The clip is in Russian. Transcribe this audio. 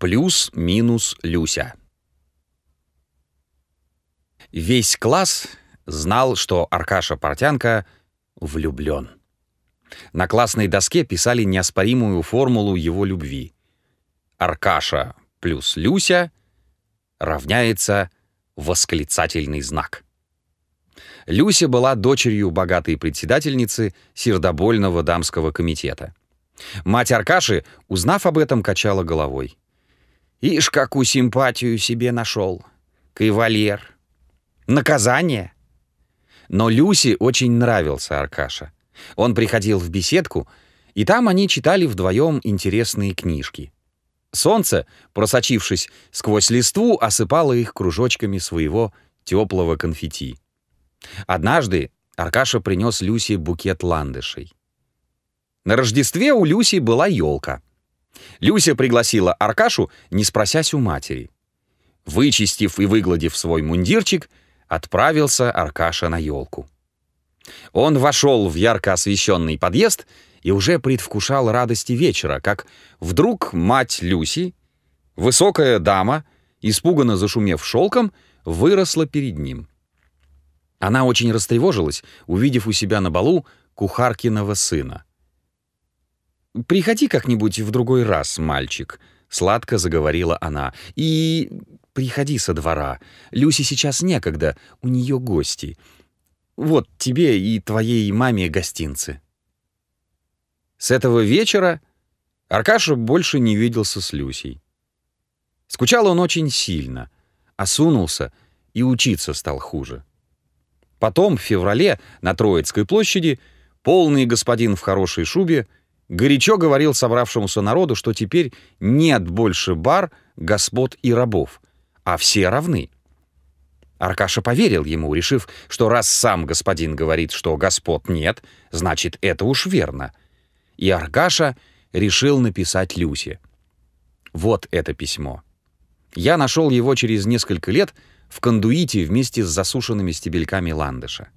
Плюс-минус Люся. Весь класс знал, что Аркаша Портянка влюблен. На классной доске писали неоспоримую формулу его любви. Аркаша плюс Люся равняется восклицательный знак. Люся была дочерью богатой председательницы сердобольного дамского комитета. Мать Аркаши, узнав об этом, качала головой. «Ишь, какую симпатию себе нашел! Кавалер! Наказание!» Но Люсе очень нравился Аркаша. Он приходил в беседку, и там они читали вдвоем интересные книжки. Солнце, просочившись сквозь листву, осыпало их кружочками своего теплого конфетти. Однажды Аркаша принес Люсе букет ландышей. На Рождестве у Люси была елка. Люся пригласила Аркашу, не спросясь у матери. Вычистив и выгладив свой мундирчик, отправился Аркаша на елку. Он вошел в ярко освещенный подъезд и уже предвкушал радости вечера, как вдруг мать Люси, высокая дама, испуганно зашумев шелком, выросла перед ним. Она очень растревожилась, увидев у себя на балу кухаркиного сына. «Приходи как-нибудь в другой раз, мальчик», — сладко заговорила она. «И приходи со двора. Люси сейчас некогда, у нее гости. Вот тебе и твоей маме гостинцы». С этого вечера Аркаша больше не виделся с Люсей. Скучал он очень сильно, осунулся и учиться стал хуже. Потом, в феврале, на Троицкой площади, полный господин в хорошей шубе горячо говорил собравшемуся народу, что теперь нет больше бар, господ и рабов, а все равны. Аркаша поверил ему, решив, что раз сам господин говорит, что господ нет, значит, это уж верно. И Аркаша решил написать Люсе. Вот это письмо. Я нашел его через несколько лет — в кондуите вместе с засушенными стебельками ландыша.